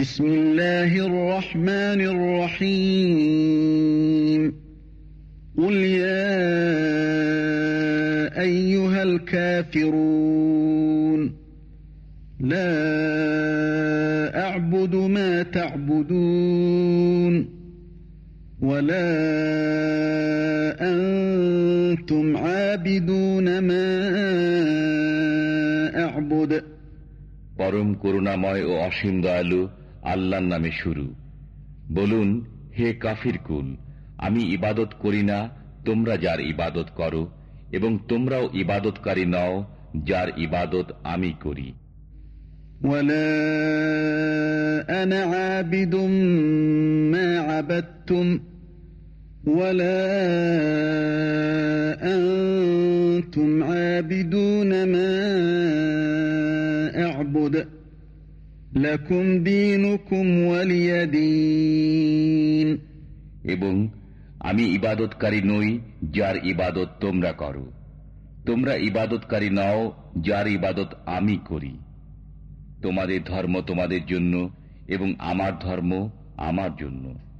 بسم الله الرحمن الرحيم قل يا أيها الكافرون لا أعبد ما تعبدون ولا أنتم عابدون ما أعبد পরম করুণাময় ও অসীম দয়ালু আল্লাহর নামে শুরু বলুন হে কাফির কুল আমি ইবাদত করি না তোমরা যার ইবাদত করো এবং তোমরাও ইবাদতকারী নও যার ইবাদত আমি করি ولا أنا عابد ما عبدتم ولا أنتم عابدون ما أعبد এবং আমি ইবাদতকারী নই যার ইবাদত তোমরা করো। তোমরা ইবাদতকারী নাও যার ইবাদত আমি করি। তোমাদের ধর্ম তোমাদের জন্য এবং আমার ধর্ম আমার জন্য।